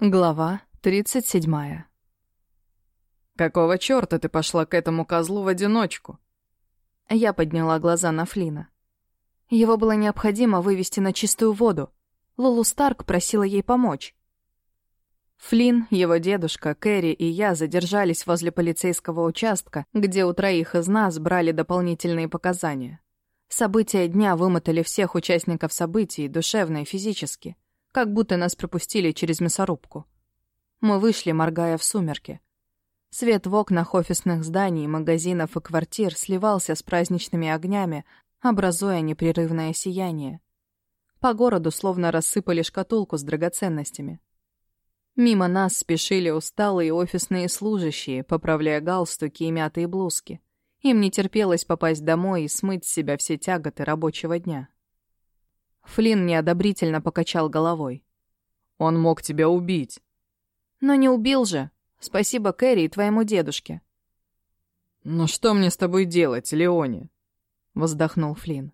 Глава 37. «Какого чёрта ты пошла к этому козлу в одиночку?» Я подняла глаза на Флина. Его было необходимо вывести на чистую воду. Лулу Старк просила ей помочь. Флин, его дедушка, Кэрри и я задержались возле полицейского участка, где у троих из нас брали дополнительные показания. События дня вымотали всех участников событий, душевно и физически — как будто нас пропустили через мясорубку. Мы вышли, моргая в сумерки. Свет в окнах офисных зданий, магазинов и квартир сливался с праздничными огнями, образуя непрерывное сияние. По городу словно рассыпали шкатулку с драгоценностями. Мимо нас спешили усталые офисные служащие, поправляя галстуки и мятые блузки. Им не терпелось попасть домой и смыть с себя все тяготы рабочего дня. Флинн неодобрительно покачал головой. «Он мог тебя убить». «Но не убил же. Спасибо Кэрри и твоему дедушке». «Ну что мне с тобой делать, Леони?» — вздохнул Флинн.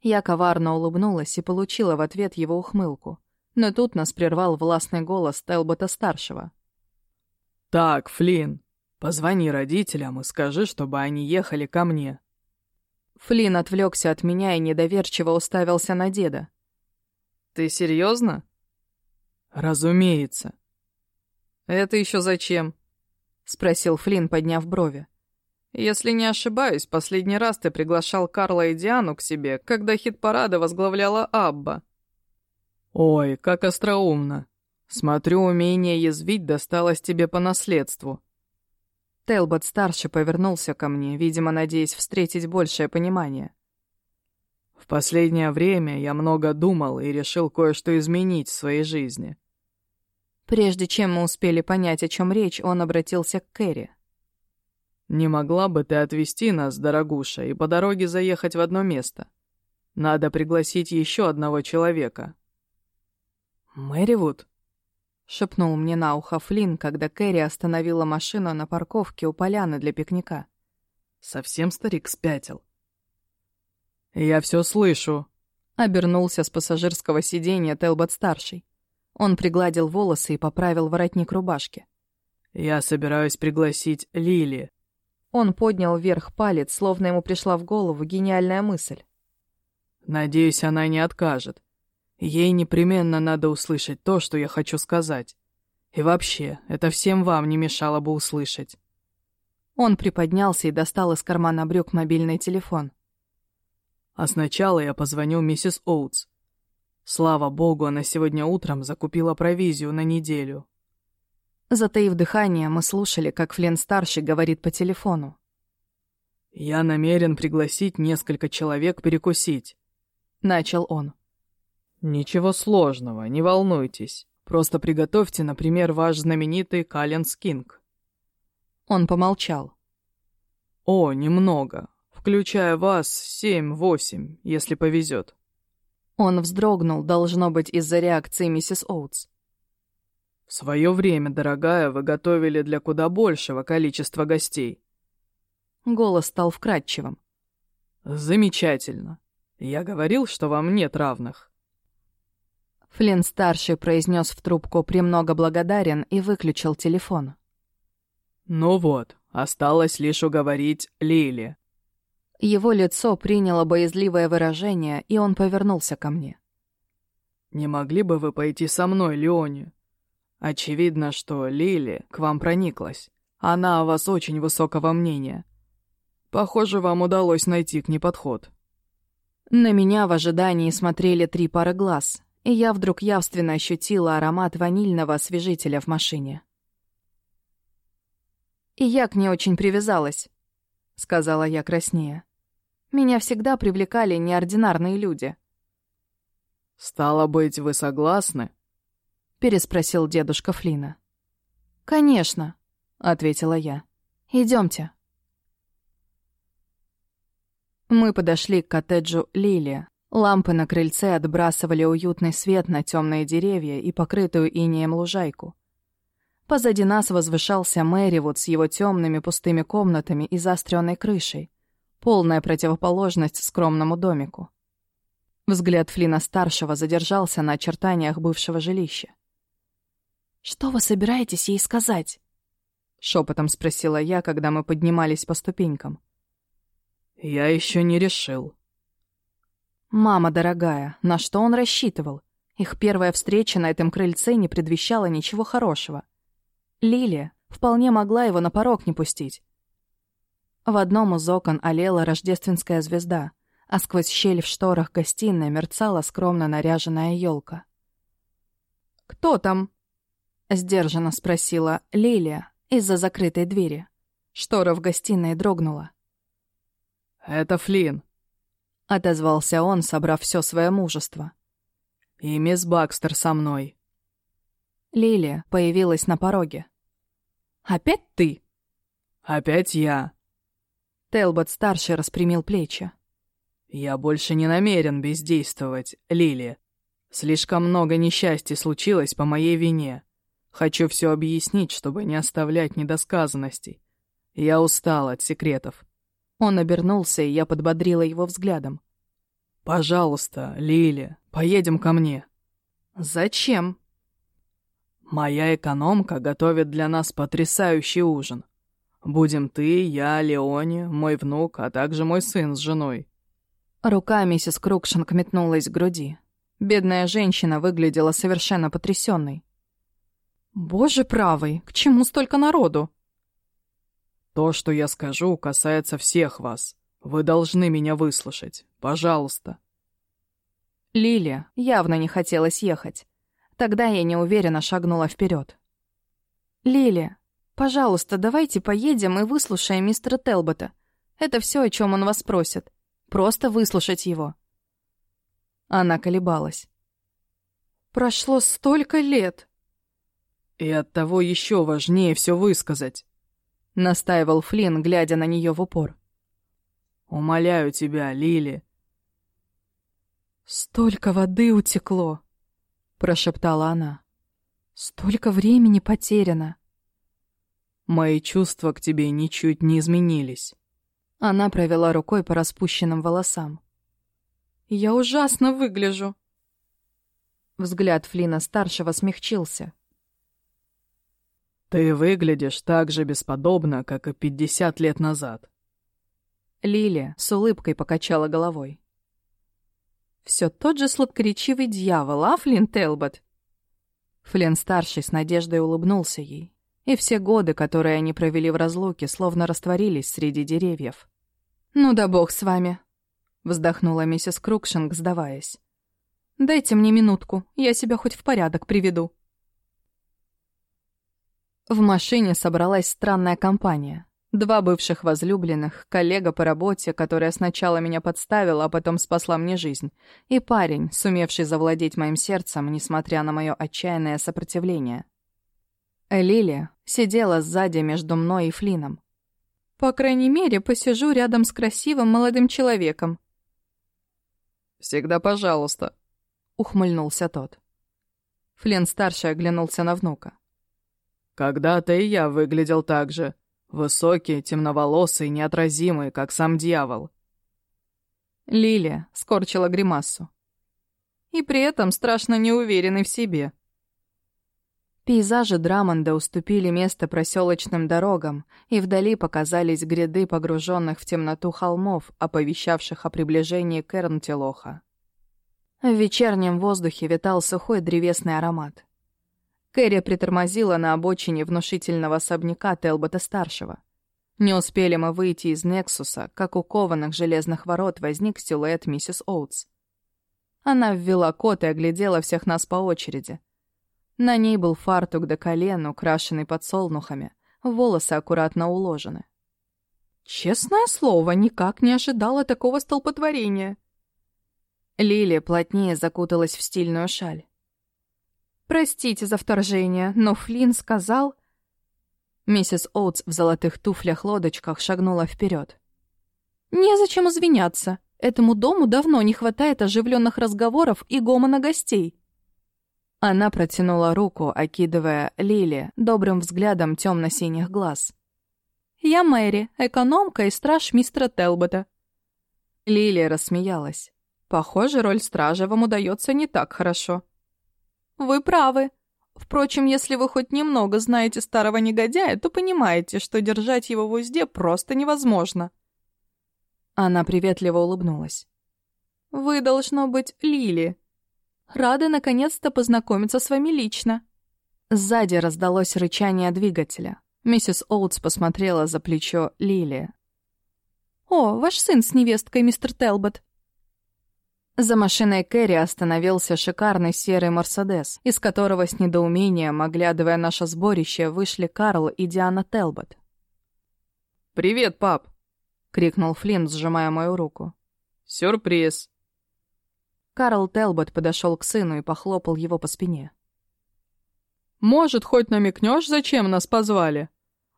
Я коварно улыбнулась и получила в ответ его ухмылку. Но тут нас прервал властный голос Телбота-старшего. «Так, Флинн, позвони родителям и скажи, чтобы они ехали ко мне. Флинн отвлекся от меня и недоверчиво уставился на деда. «Ты серьезно? «Разумеется». «Это еще зачем?» — спросил Флинн, подняв брови. «Если не ошибаюсь, последний раз ты приглашал Карла и Диану к себе, когда хит-парада возглавляла Абба». «Ой, как остроумно. Смотрю, умение язвить досталось тебе по наследству», Телбот-старший повернулся ко мне, видимо, надеясь встретить большее понимание. «В последнее время я много думал и решил кое-что изменить в своей жизни». Прежде чем мы успели понять, о чем речь, он обратился к Кэрри. «Не могла бы ты отвезти нас, дорогуша, и по дороге заехать в одно место? Надо пригласить еще одного человека». «Мэривуд?» Шепнул мне на ухо Флинн, когда Кэрри остановила машину на парковке у поляны для пикника. Совсем старик спятил. «Я все слышу», — обернулся с пассажирского сиденья Телбот-старший. Он пригладил волосы и поправил воротник рубашки. «Я собираюсь пригласить Лили». Он поднял вверх палец, словно ему пришла в голову гениальная мысль. «Надеюсь, она не откажет. Ей непременно надо услышать то, что я хочу сказать. И вообще, это всем вам не мешало бы услышать. Он приподнялся и достал из кармана брюк мобильный телефон. А сначала я позвоню миссис Оутс. Слава богу, она сегодня утром закупила провизию на неделю. Затаив дыхание, мы слушали, как Флинн-старший говорит по телефону. «Я намерен пригласить несколько человек перекусить», — начал он. «Ничего сложного, не волнуйтесь. Просто приготовьте, например, ваш знаменитый Калленс Кинг». Он помолчал. «О, немного. Включая вас, семь-восемь, если повезет». Он вздрогнул, должно быть, из-за реакции миссис Оутс. «В свое время, дорогая, вы готовили для куда большего количества гостей». Голос стал вкрадчивым. «Замечательно. Я говорил, что вам нет равных». Флинн-старший произнес в трубку «премного благодарен» и выключил телефон. «Ну вот, осталось лишь уговорить Лили». Его лицо приняло боязливое выражение, и он повернулся ко мне. «Не могли бы вы пойти со мной, Леони? Очевидно, что Лили к вам прониклась. Она о вас очень высокого мнения. Похоже, вам удалось найти к ней подход». На меня в ожидании смотрели три пары глаз, и я вдруг явственно ощутила аромат ванильного освежителя в машине. «И я к ней очень привязалась», — сказала я краснее. «Меня всегда привлекали неординарные люди». «Стало быть, вы согласны?» — переспросил дедушка Флина. «Конечно», — ответила я. Идемте. Мы подошли к коттеджу Лилия, Лампы на крыльце отбрасывали уютный свет на темные деревья и покрытую инеем лужайку. Позади нас возвышался Мэривуд с его темными пустыми комнатами и заостренной крышей. Полная противоположность скромному домику. Взгляд Флина старшего задержался на очертаниях бывшего жилища. «Что вы собираетесь ей сказать?» Шепотом спросила я, когда мы поднимались по ступенькам. «Я еще не решил». «Мама дорогая, на что он рассчитывал? Их первая встреча на этом крыльце не предвещала ничего хорошего. Лилия вполне могла его на порог не пустить. В одном из окон олела рождественская звезда, а сквозь щель в шторах гостиной мерцала скромно наряженная елка. «Кто там?» — сдержанно спросила Лилия из-за закрытой двери. Штора в гостиной дрогнула. «Это Флинн», — отозвался он, собрав все свое мужество. «И мисс Бакстер со мной». Лилия появилась на пороге. «Опять ты?» «Опять я». Телбот-старший распрямил плечи. «Я больше не намерен бездействовать, Лили. Слишком много несчастий случилось по моей вине. Хочу все объяснить, чтобы не оставлять недосказанностей. Я устал от секретов. Он обернулся, и я подбодрила его взглядом. «Пожалуйста, Лили, поедем ко мне». «Зачем?» «Моя экономка готовит для нас потрясающий ужин. Будем ты, я, Леони, мой внук, а также мой сын с женой». Рука миссис Крукшинг метнулась к груди. Бедная женщина выглядела совершенно потрясенной. «Боже правый, к чему столько народу?» То, что я скажу, касается всех вас. Вы должны меня выслушать. Пожалуйста. Лилия явно не хотелось ехать. Тогда я неуверенно шагнула вперед. «Лилия, пожалуйста, давайте поедем и выслушаем мистера Телбота. Это все, о чем он вас просит. Просто выслушать его». Она колебалась. «Прошло столько лет!» «И оттого еще важнее все высказать. — настаивал Флинн, глядя на нее в упор. «Умоляю тебя, Лили». «Столько воды утекло», — прошептала она. «Столько времени потеряно». «Мои чувства к тебе ничуть не изменились». Она провела рукой по распущенным волосам. «Я ужасно выгляжу». Взгляд Флина-старшего смягчился. «Ты выглядишь так же бесподобно, как и пятьдесят лет назад». Лили с улыбкой покачала головой. «Все тот же сладкоречивый дьявол, а, Флинн Телбот?» Флинн-старший с надеждой улыбнулся ей, и все годы, которые они провели в разлуке, словно растворились среди деревьев. «Ну да бог с вами», — вздохнула миссис Крукшинг, сдаваясь. «Дайте мне минутку, я себя хоть в порядок приведу». В машине собралась странная компания. Два бывших возлюбленных, коллега по работе, которая сначала меня подставила, а потом спасла мне жизнь, и парень, сумевший завладеть моим сердцем, несмотря на мое отчаянное сопротивление. Лили сидела сзади между мной и Флином. «По крайней мере, посижу рядом с красивым молодым человеком». «Всегда пожалуйста», — ухмыльнулся тот. Флин-старший оглянулся на внука. Когда-то и я выглядел так же. Высокий, темноволосый, неотразимый, как сам дьявол. Лилия скорчила гримасу. И при этом страшно неуверенный в себе. Пейзажи Драмонда уступили место проселочным дорогам, и вдали показались гряды погруженных в темноту холмов, оповещавших о приближении Кернтилоха. В вечернем воздухе витал сухой древесный аромат. Кэрри притормозила на обочине внушительного особняка Телбота-старшего. Не успели мы выйти из Нексуса, как у кованых железных ворот возник силуэт миссис Оутс. Она ввела код и оглядела всех нас по очереди. На ней был фартук до колен, украшенный подсолнухами, волосы аккуратно уложены. Честное слово, никак не ожидала такого столпотворения. Лилия плотнее закуталась в стильную шаль. Простите за вторжение, но Флинн сказал...» Миссис Оутс в золотых туфлях-лодочках шагнула вперед. «Незачем извиняться. Этому дому давно не хватает оживленных разговоров и гомона гостей». Она протянула руку, окидывая Лили добрым взглядом темно-синих глаз. «Я Мэри, экономка и страж мистера Телбота». Лилия рассмеялась. «Похоже, роль стража вам удается не так хорошо». «Вы правы. Впрочем, если вы хоть немного знаете старого негодяя, то понимаете, что держать его в узде просто невозможно». Она приветливо улыбнулась. «Вы, должно быть, Лили. Рада наконец-то познакомиться с вами лично». Сзади раздалось рычание двигателя. Миссис Оутс посмотрела за плечо Лили. «О, ваш сын с невесткой, мистер Телбот». За машиной Кэрри остановился шикарный серый «Мерседес», из которого с недоумением, оглядывая наше сборище, вышли Карл и Диана Телбот. «Привет, пап!» — крикнул Флинн, сжимая мою руку. «Сюрприз!» Карл Телбот подошел к сыну и похлопал его по спине. «Может, хоть намекнешь, зачем нас позвали?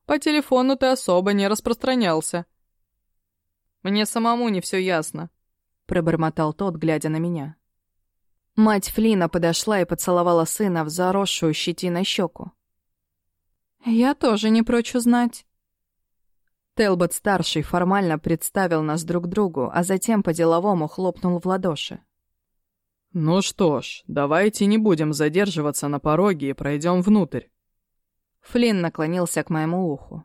По телефону ты особо не распространялся». «Мне самому не все ясно», — пробормотал тот, глядя на меня. Мать Флина подошла и поцеловала сына в заросшую щетиной щеку. «Я тоже не прочь узнать». Телбот-старший формально представил нас друг другу, а затем по-деловому хлопнул в ладоши. «Ну что ж, давайте не будем задерживаться на пороге и пройдем внутрь». Флинн наклонился к моему уху.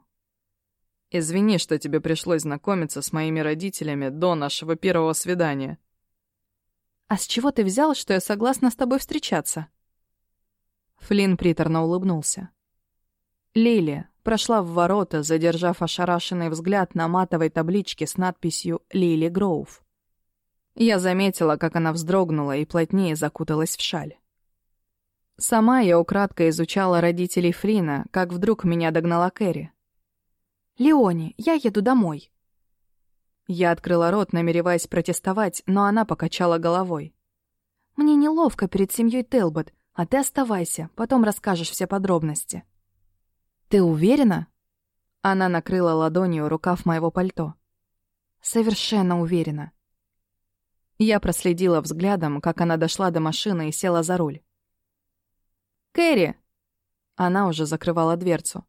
«Извини, что тебе пришлось знакомиться с моими родителями до нашего первого свидания». «А с чего ты взял, что я согласна с тобой встречаться?» Флинн приторно улыбнулся. Лили прошла в ворота, задержав ошарашенный взгляд на матовой табличке с надписью «Лили Гроув». Я заметила, как она вздрогнула и плотнее закуталась в шаль. Сама я украдкой изучала родителей Фрина, как вдруг меня догнала Кэрри. «Леони, я еду домой». Я открыла рот, намереваясь протестовать, но она покачала головой. «Мне неловко перед семьей Телбот, а ты оставайся, потом расскажешь все подробности». «Ты уверена?» Она накрыла ладонью рукав моего пальто. «Совершенно уверена. Я проследила взглядом, как она дошла до машины и села за руль. «Кэрри!» Она уже закрывала дверцу.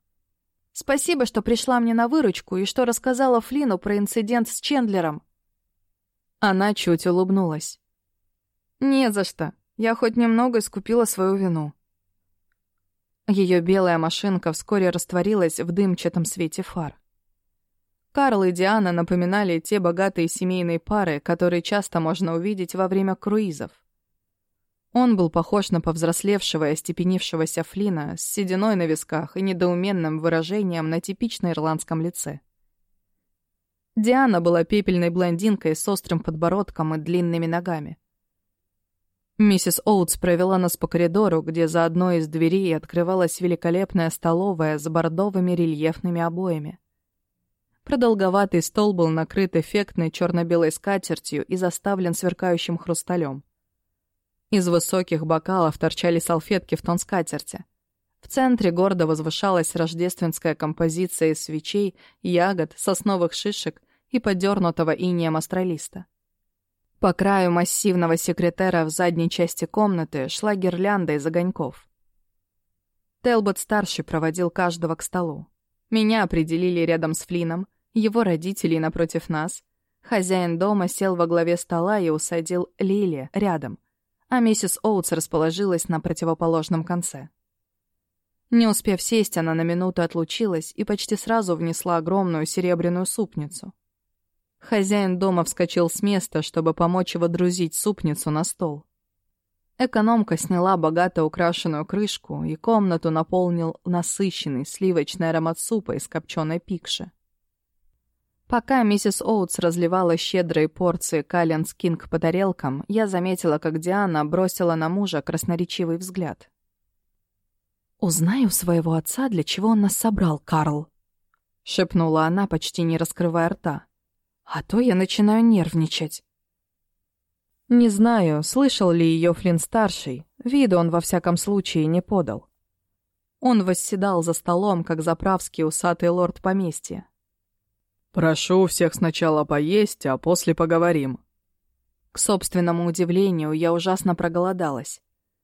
«Спасибо, что пришла мне на выручку и что рассказала Флину про инцидент с Чендлером». Она чуть улыбнулась. «Не за что. Я хоть немного искупила свою вину». Ее белая машинка вскоре растворилась в дымчатом свете фар. Карл и Диана напоминали те богатые семейные пары, которые часто можно увидеть во время круизов. Он был похож на повзрослевшего и остепенившегося Флина с сединой на висках и недоуменным выражением на типично ирландском лице. Диана была пепельной блондинкой с острым подбородком и длинными ногами. Миссис Оутс провела нас по коридору, где за одной из дверей открывалась великолепная столовая с бордовыми рельефными обоями. Продолговатый стол был накрыт эффектной черно-белой скатертью и заставлен сверкающим хрусталем. Из высоких бокалов торчали салфетки в тон скатерти. В центре гордо возвышалась рождественская композиция из свечей, ягод, сосновых шишек и подернутого инеем астралиста. По краю массивного секретера в задней части комнаты шла гирлянда из огоньков. Телбот-старший проводил каждого к столу. Меня определили рядом с Флином, его родителей напротив нас. Хозяин дома сел во главе стола и усадил Лили рядом, а миссис Оутс расположилась на противоположном конце. Не успев сесть, она на минуту отлучилась и почти сразу внесла огромную серебряную супницу. Хозяин дома вскочил с места, чтобы помочь его друзить супницу на стол. Экономка сняла богато украшенную крышку, и комнату наполнил насыщенный сливочный аромат супа из копченой пикши. Пока миссис Оутс разливала щедрые порции Калленс Кинг по тарелкам, я заметила, как Диана бросила на мужа красноречивый взгляд. «Узнай у своего отца, для чего он нас собрал, Карл», — шепнула она, почти не раскрывая рта. «А то я начинаю нервничать». Не знаю, слышал ли ее Флинн-старший, виду он во всяком случае не подал. Он восседал за столом, как заправский усатый лорд поместья. «Прошу всех сначала поесть, а после поговорим». К собственному удивлению, я ужасно проголодалась.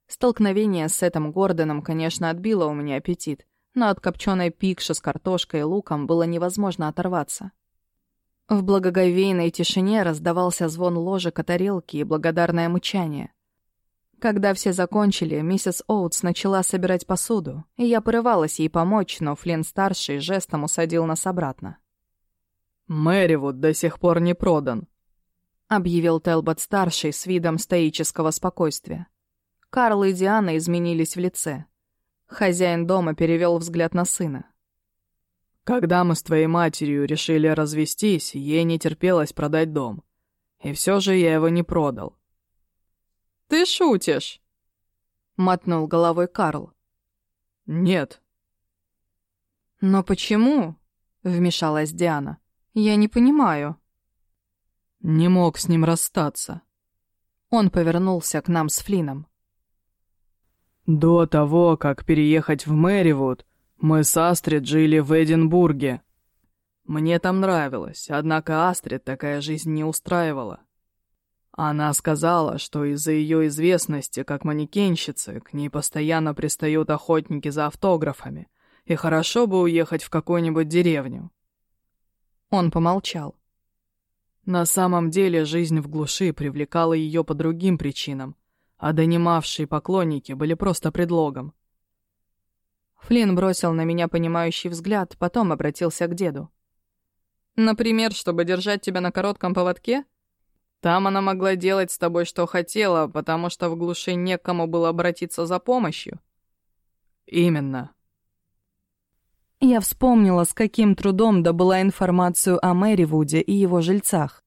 Столкновение с этим Гордоном, конечно, отбило у меня аппетит, но от копченой пикши с картошкой и луком было невозможно оторваться. В благоговейной тишине раздавался звон ложек о тарелки и благодарное мычание. Когда все закончили, миссис Оутс начала собирать посуду, и я порывалась ей помочь, но Флинн-старший жестом усадил нас обратно. «Мэривуд до сих пор не продан», — объявил Телбот-старший с видом стоического спокойствия. Карл и Диана изменились в лице. Хозяин дома перевел взгляд на сына. «Когда мы с твоей матерью решили развестись, ей не терпелось продать дом. И все же я его не продал. «Ты шутишь?» — мотнул головой Карл. «Нет». «Но почему?» — вмешалась Диана. «Я не понимаю». «Не мог с ним расстаться». Он повернулся к нам с Флином. «До того, как переехать в Мэривуд, мы с Астрид жили в Эдинбурге. Мне там нравилось, однако Астрид такая жизнь не устраивала. Она сказала, что из-за ее известности как манекенщицы к ней постоянно пристают охотники за автографами, и хорошо бы уехать в какую-нибудь деревню. Он помолчал. На самом деле жизнь в глуши привлекала ее по другим причинам, а донимавшие поклонники были просто предлогом. Флинн бросил на меня понимающий взгляд, потом обратился к деду. «Например, чтобы держать тебя на коротком поводке?» Там она могла делать с тобой, что хотела, потому что в глуши некому было обратиться за помощью. Именно. Я вспомнила, с каким трудом добыла информацию о Мэривуде и его жильцах.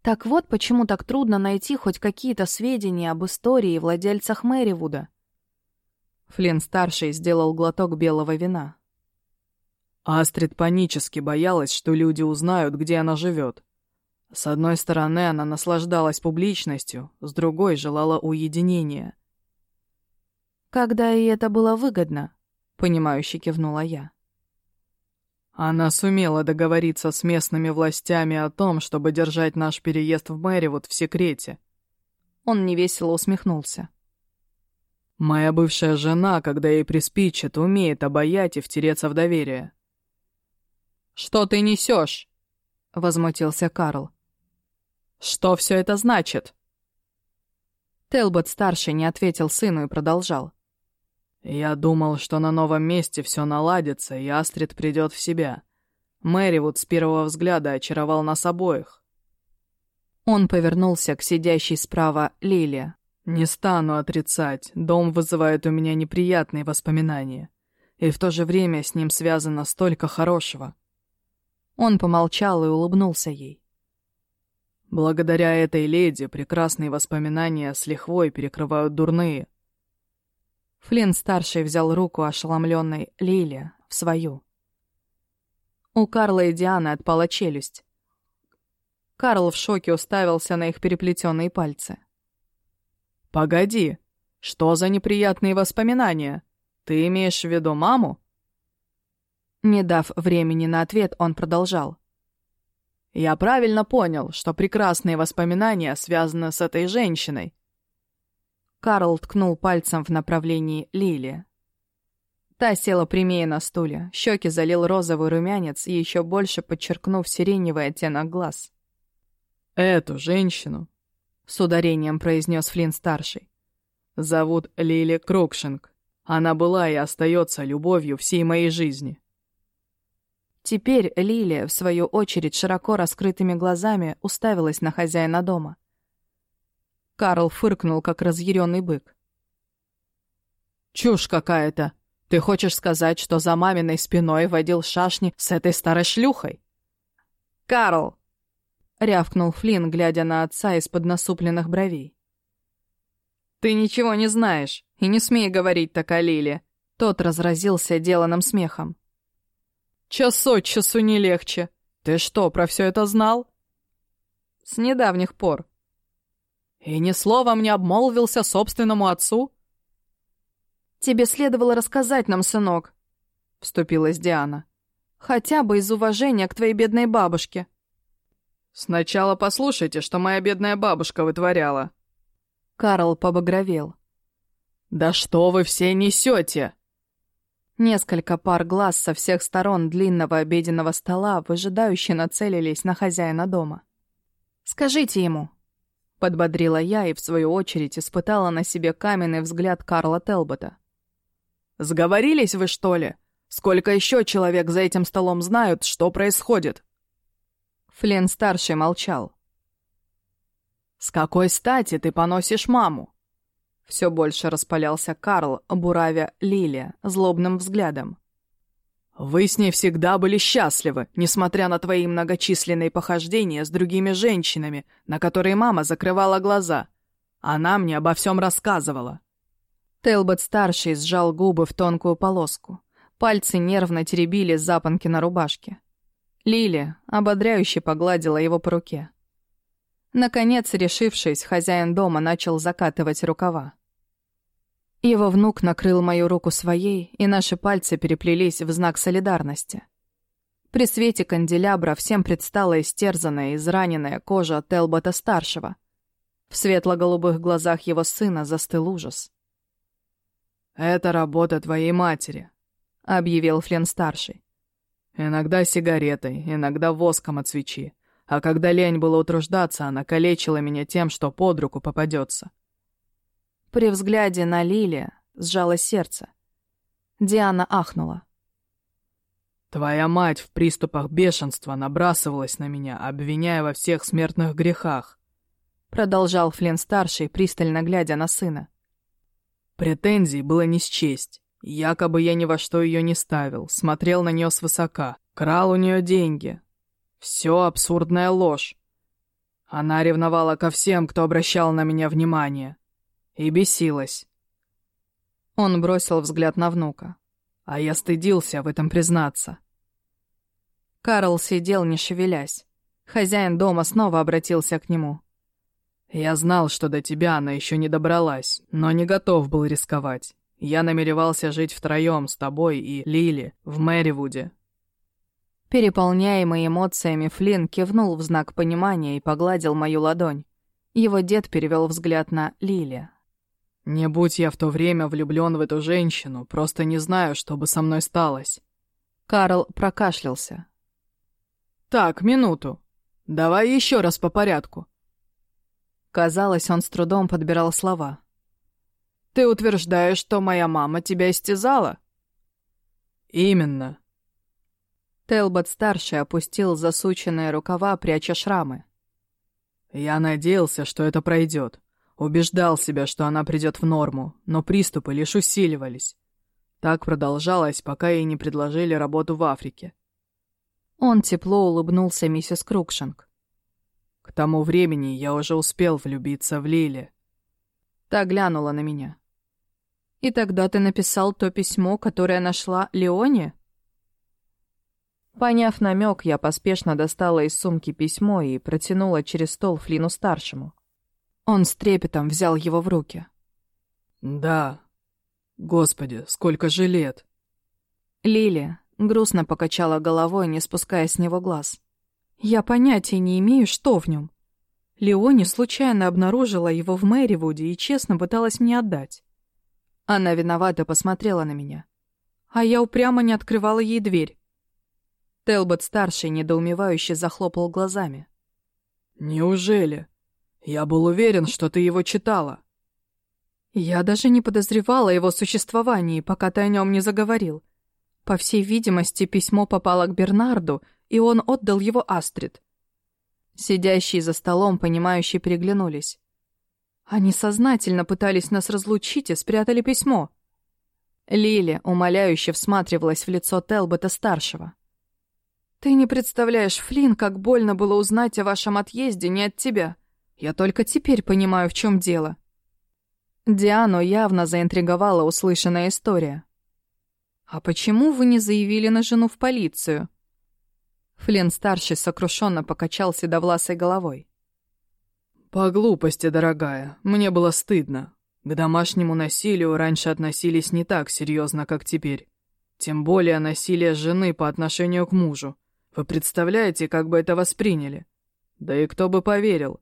Так вот, почему так трудно найти хоть какие-то сведения об истории и владельцах Мэривуда. Флинн-старший сделал глоток белого вина. Астрид панически боялась, что люди узнают, где она живет. С одной стороны, она наслаждалась публичностью, с другой — желала уединения. «Когда и это было выгодно», — понимающе кивнула я. Она сумела договориться с местными властями о том, чтобы держать наш переезд в Мэривуд в секрете. Он невесело усмехнулся. Моя бывшая жена, когда ей приспичит, умеет обаять и втереться в доверие. «Что ты несешь?» — возмутился Карл. Что все это значит?» Телбот-старший не ответил сыну и продолжал. «Я думал, что на новом месте все наладится, и Астрид придет в себя. Мэривуд с первого взгляда очаровал нас обоих». Он повернулся к сидящей справа Лиле. «Не стану отрицать, дом вызывает у меня неприятные воспоминания, и в то же время с ним связано столько хорошего». Он помолчал и улыбнулся ей. Благодаря этой леди прекрасные воспоминания с лихвой перекрывают дурные. Флинн-старший взял руку ошеломленной Лили в свою. У Карла и Дианы отпала челюсть. Карл в шоке уставился на их переплетенные пальцы. «Погоди, что за неприятные воспоминания? Ты имеешь в виду маму?» Не дав времени на ответ, он продолжал. Я правильно понял, что прекрасные воспоминания связаны с этой женщиной. Карл ткнул пальцем в направлении Лили. Та села прямее на стуле, щеки залил розовый румянец и еще больше подчеркнув сиреневый оттенок глаз. «Эту женщину», — с ударением произнес Флинн-старший, — «зовут Лили Крукшинг. Она была и остается любовью всей моей жизни». Теперь Лилия, в свою очередь, широко раскрытыми глазами уставилась на хозяина дома. Карл фыркнул, как разъяренный бык. «Чушь какая-то! Ты хочешь сказать, что за маминой спиной водил шашни с этой старой шлюхой?» «Карл!» — рявкнул Флинн, глядя на отца из-под насупленных бровей. «Ты ничего не знаешь, и не смей говорить так о Лиле!» Тот разразился деланным смехом. Час от часу не легче. Ты что, про все это знал? С недавних пор. И ни словом не обмолвился собственному отцу? Тебе следовало рассказать нам, сынок, вступилась Диана. Хотя бы из уважения к твоей бедной бабушке. Сначала послушайте, что моя бедная бабушка вытворяла. Карл побагровел. «Да что вы все несете?» Несколько пар глаз со всех сторон длинного обеденного стола выжидающе нацелились на хозяина дома. «Скажите ему», Подбодрила я и, в свою очередь, испытала на себе каменный взгляд Карла Телбота. «Сговорились вы, что ли? Сколько еще человек за этим столом знают, что происходит?» Флинн-старший молчал. «С какой стати ты поносишь маму?» Все больше распалялся Карл, буравя Лилия злобным взглядом. «Вы с ней всегда были счастливы, несмотря на твои многочисленные похождения с другими женщинами, на которые мама закрывала глаза. Она мне обо всем рассказывала». Телбот-старший сжал губы в тонкую полоску. Пальцы нервно теребили запонки на рубашке. Лили ободряюще погладила его по руке. Наконец, решившись, хозяин дома начал закатывать рукава. Его внук накрыл мою руку своей, и наши пальцы переплелись в знак солидарности. При свете канделябра всем предстала истерзанная, израненная кожа Телбота-старшего. В светло-голубых глазах его сына застыл ужас. «Это работа твоей матери», — объявил Флен-старший. «Иногда сигаретой, иногда воском от свечи, а когда лень было утруждаться, она калечила меня тем, что под руку попадется. При взгляде на Лили сжалось сердце. Диана ахнула. «Твоя мать в приступах бешенства набрасывалась на меня, обвиняя во всех смертных грехах», продолжал Флинн-старший, пристально глядя на сына. Претензий было не счесть. Якобы я ни во что ее не ставил, смотрел на нее свысока, крал у нее деньги. Все абсурдная ложь. Она ревновала ко всем, кто обращал на меня внимание и бесилась. Он бросил взгляд на внука. А я стыдился в этом признаться. Карл сидел, не шевелясь. Хозяин дома снова обратился к нему. «Я знал, что до тебя она еще не добралась, но не готов был рисковать. Я намеревался жить втроем с тобой и Лили в Мэривуде». Переполняемый эмоциями, Флинн кивнул в знак понимания и погладил мою ладонь. Его дед перевел взгляд на Лили, не будь я в то время влюблен в эту женщину, просто не знаю, что бы со мной сталось. Карл прокашлялся. Так, минуту. Давай еще раз по порядку. Казалось, он с трудом подбирал слова. Ты утверждаешь, что моя мама тебя истязала? Именно. Телбот-старший опустил засученные рукава, пряча шрамы. Я надеялся, что это пройдет. Убеждал себя, что она придет в норму, но приступы лишь усиливались. Так продолжалось, пока ей не предложили работу в Африке. Он тепло улыбнулся миссис Крукшинг. К тому времени я уже успел влюбиться в Лили. Та глянула на меня. «И тогда ты написал то письмо, которое нашла Леоне?» Поняв намек, я поспешно достала из сумки письмо и протянула через стол Флину-старшему. Он с трепетом взял его в руки. «Да. Господи, сколько же лет!» Лили грустно покачала головой, не спуская с него глаз. «Я понятия не имею, что в нем. Леони случайно обнаружила его в Мэривуде и честно пыталась мне отдать. Она виновато посмотрела на меня. А я упрямо не открывала ей дверь. Телбот-старший недоумевающе захлопал глазами. «Неужели?» Я был уверен, что ты его читала. Я даже не подозревала о его существовании, пока ты о нем не заговорил. По всей видимости, письмо попало к Бернарду, и он отдал его Астрид. Сидящие за столом, понимающие, переглянулись. Они сознательно пытались нас разлучить и спрятали письмо. Лили умоляюще всматривалась в лицо Телбота-старшего. «Ты не представляешь, Флинн, как больно было узнать о вашем отъезде не от тебя. Я только теперь понимаю, в чем дело. Диану явно заинтриговала услышанная история. «А почему вы не заявили на жену в полицию?» Флинн-старший сокрушенно покачал седовласой головой. «По глупости, дорогая, мне было стыдно. К домашнему насилию раньше относились не так серьезно, как теперь. Тем более насилие жены по отношению к мужу. Вы представляете, как бы это восприняли? Да и кто бы поверил?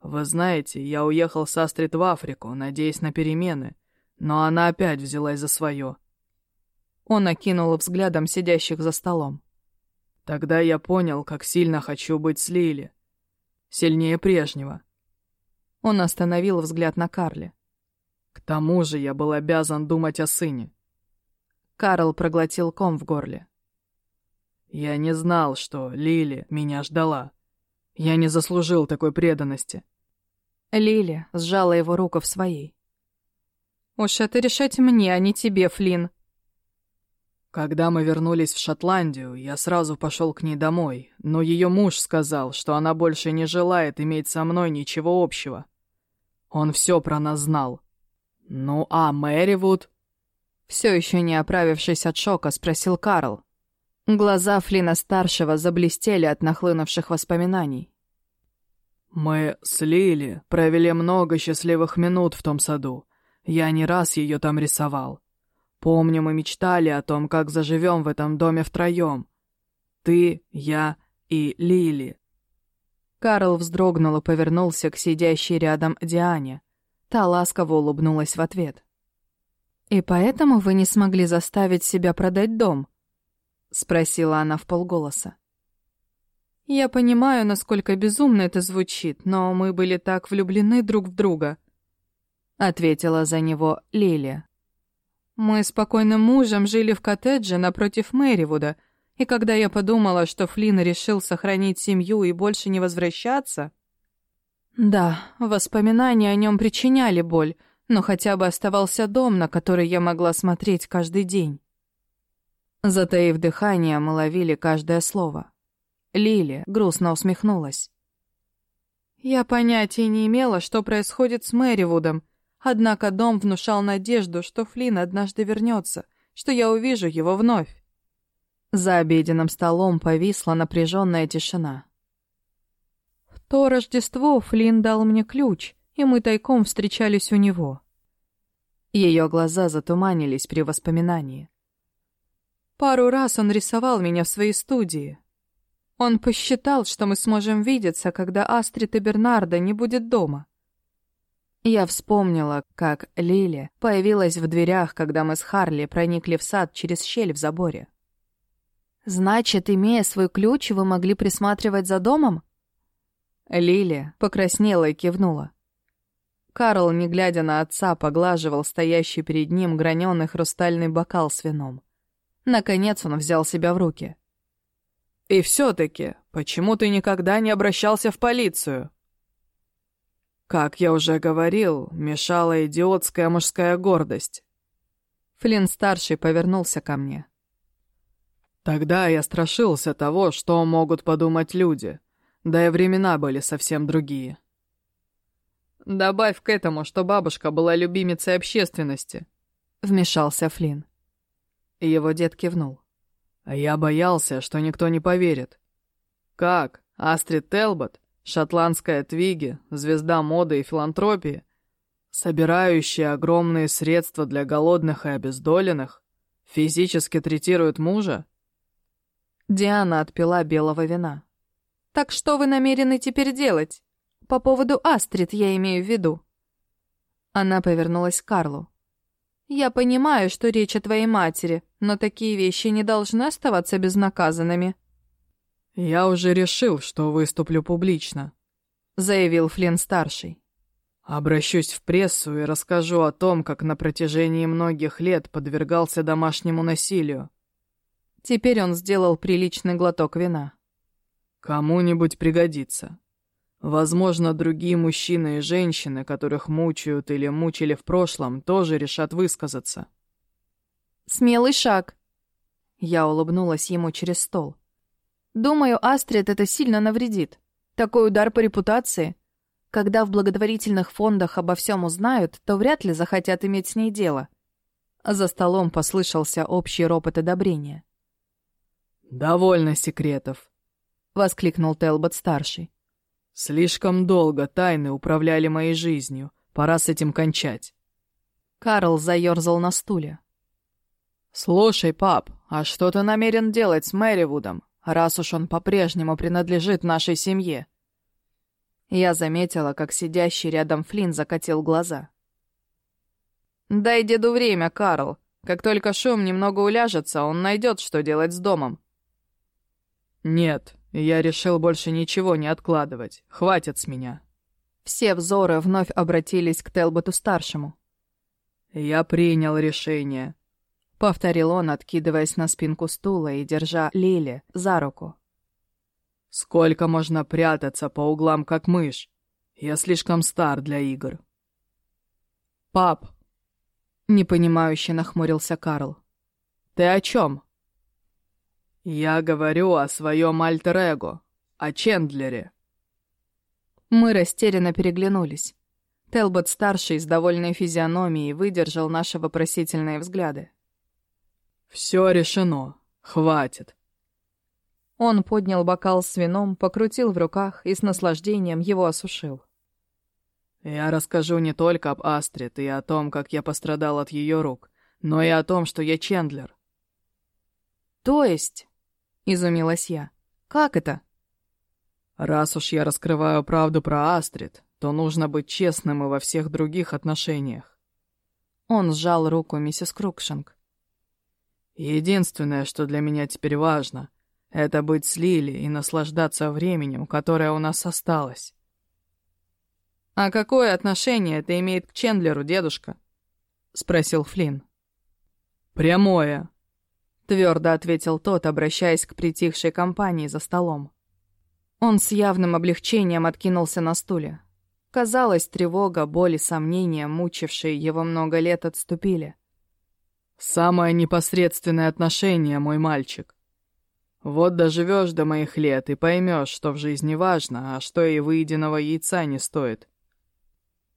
«Вы знаете, я уехал с Астрид в Африку, надеясь на перемены, но она опять взялась за свое». Он окинул взглядом сидящих за столом. «Тогда я понял, как сильно хочу быть с Лили. Сильнее прежнего. Он остановил взгляд на Карле. «К тому же я был обязан думать о сыне». Карл проглотил ком в горле. «Я не знал, что Лили меня ждала. Я не заслужил такой преданности». Лили сжала его руку в своей. «Уж это решать мне, а не тебе, Флинн». Когда мы вернулись в Шотландию, я сразу пошел к ней домой, но ее муж сказал, что она больше не желает иметь со мной ничего общего. Он все про нас знал. Ну а Мэривуд? Все еще не оправившись от шока, спросил Карл. Глаза Флина-старшего заблестели от нахлынувших воспоминаний. «Мы с Лили провели много счастливых минут в том саду. Я не раз ее там рисовал. Помню, мы мечтали о том, как заживем в этом доме втроем. Ты, я и Лили. Карл вздрогнул и повернулся к сидящей рядом Диане. Та ласково улыбнулась в ответ. «И поэтому вы не смогли заставить себя продать дом?» — спросила она в полголоса. «Я понимаю, насколько безумно это звучит, но мы были так влюблены друг в друга», — ответила за него Лилия. Мы с покойным мужем жили в коттедже напротив Мэривуда, и когда я подумала, что Флинн решил сохранить семью и больше не возвращаться... Да, воспоминания о нем причиняли боль, но хотя бы оставался дом, на который я могла смотреть каждый день. Затаив дыхание, мы ловили каждое слово. Лили грустно усмехнулась. Я понятия не имела, что происходит с Мэривудом, Однако дом внушал надежду, что Флинн однажды вернется, что я увижу его вновь. За обеденным столом повисла напряженная тишина. В то Рождество Флинн дал мне ключ, и мы тайком встречались у него. Ее глаза затуманились при воспоминании. Пару раз он рисовал меня в своей студии. Он посчитал, что мы сможем видеться, когда Астрид и Бернарда не будет дома. Я вспомнила, как Лили появилась в дверях, когда мы с Харли проникли в сад через щель в заборе. «Значит, имея свой ключ, вы могли присматривать за домом?» Лили покраснела и кивнула. Карл, не глядя на отца, поглаживал стоящий перед ним граненый хрустальный бокал с вином. Наконец он взял себя в руки. «И все-таки, почему ты никогда не обращался в полицию?» Как я уже говорил, мешала идиотская мужская гордость. Флинн-старший повернулся ко мне. Тогда я страшился того, что могут подумать люди. Да и времена были совсем другие. «Добавь к этому, что бабушка была любимицей общественности», — вмешался Флинн. Его дед кивнул. «А я боялся, что никто не поверит. Как, Астрид Телбот Шотландская Твиги, звезда моды и филантропии, собирающая огромные средства для голодных и обездоленных, физически третирует мужа? Диана отпила белого вина. «Так что вы намерены теперь делать? По поводу Астрид я имею в виду». Она повернулась к Карлу. «Я понимаю, что речь о твоей матери, но такие вещи не должны оставаться безнаказанными». «Я уже решил, что выступлю публично», — заявил Флинн-старший. «Обращусь в прессу и расскажу о том, как на протяжении многих лет подвергался домашнему насилию». Теперь он сделал приличный глоток вина. «Кому-нибудь пригодится. Возможно, другие мужчины и женщины, которых мучают или мучили в прошлом, тоже решат высказаться». «Смелый шаг!» Я улыбнулась ему через стол. Думаю, Астрид это сильно навредит. Такой удар по репутации. Когда в благотворительных фондах обо всем узнают, то вряд ли захотят иметь с ней дело. За столом послышался общий ропот одобрения. «Довольно секретов», — воскликнул Телбот-старший. «Слишком долго тайны управляли моей жизнью. Пора с этим кончать». Карл заерзал на стуле. «Слушай, пап, а что ты намерен делать с Мэривудом? раз уж он по-прежнему принадлежит нашей семье. Я заметила, как сидящий рядом Флинн закатил глаза. «Дай деду время, Карл. Как только шум немного уляжется, он найдет, что делать с домом». «Нет, я решил больше ничего не откладывать. Хватит с меня». Все взоры вновь обратились к Телботу-старшему. «Я принял решение», — повторил он, откидываясь на спинку стула и держа Лили за руку. «Сколько можно прятаться по углам, как мышь? Я слишком стар для игр». «Пап!» — непонимающе нахмурился Карл. «Ты о чем?» «Я говорю о своем альтер-эго, о Чендлере». Мы растерянно переглянулись. Телбот-старший с довольной физиономией выдержал наши вопросительные взгляды. «Все решено. Хватит». Он поднял бокал с вином, покрутил в руках и с наслаждением его осушил. «Я расскажу не только об Астрид и о том, как я пострадал от ее рук, но и о том, что я Чендлер». «То есть?» — изумилась я. «Как это?» Раз уж я раскрываю правду про Астрид, то нужно быть честным и во всех других отношениях. Он сжал руку миссис Крукшинг. Единственное, что для меня теперь важно, это быть с Лили и наслаждаться временем, которое у нас осталось. «А какое отношение это имеет к Чендлеру, дедушка?» — спросил Флинн. «Прямое», — твердо ответил тот, обращаясь к притихшей компании за столом. Он с явным облегчением откинулся на стуле. Казалось, тревога, боль и сомнения, мучившие его много лет, отступили. «Самое непосредственное отношение, мой мальчик. Вот доживешь до моих лет и поймешь, что в жизни важно, а что и выеденного яйца не стоит».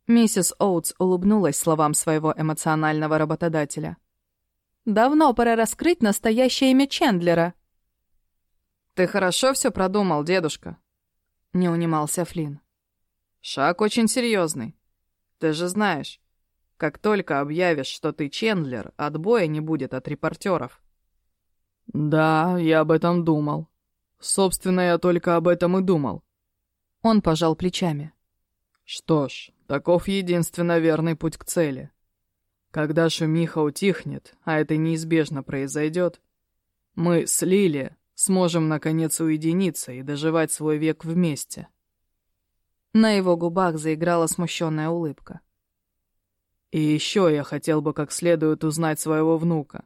Миссис Оутс улыбнулась словам своего эмоционального работодателя. «Давно пора раскрыть настоящее имя Чендлера», «Ты хорошо все продумал, дедушка?» — не унимался Флинн. «Шаг очень серьезный. Ты же знаешь, как только объявишь, что ты Чендлер, отбоя не будет от репортеров». «Да, я об этом думал. Собственно, я только об этом и думал». Он пожал плечами. «Что ж, таков единственно верный путь к цели. Когда шумиха утихнет, а это неизбежно произойдет, мы с Лили сможем, наконец, уединиться и доживать свой век вместе». На его губах заиграла смущенная улыбка. «И еще я хотел бы как следует узнать своего внука.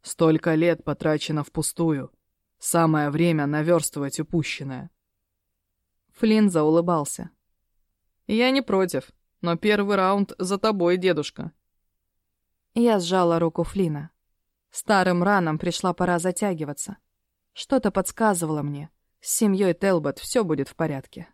Столько лет потрачено впустую. Самое время наверстывать упущенное». Флинн заулыбался. «Я не против, но первый раунд за тобой, дедушка». Я сжала руку Флина. Старым ранам пришла пора затягиваться. Что-то подсказывало мне. С семьей Телбот все будет в порядке.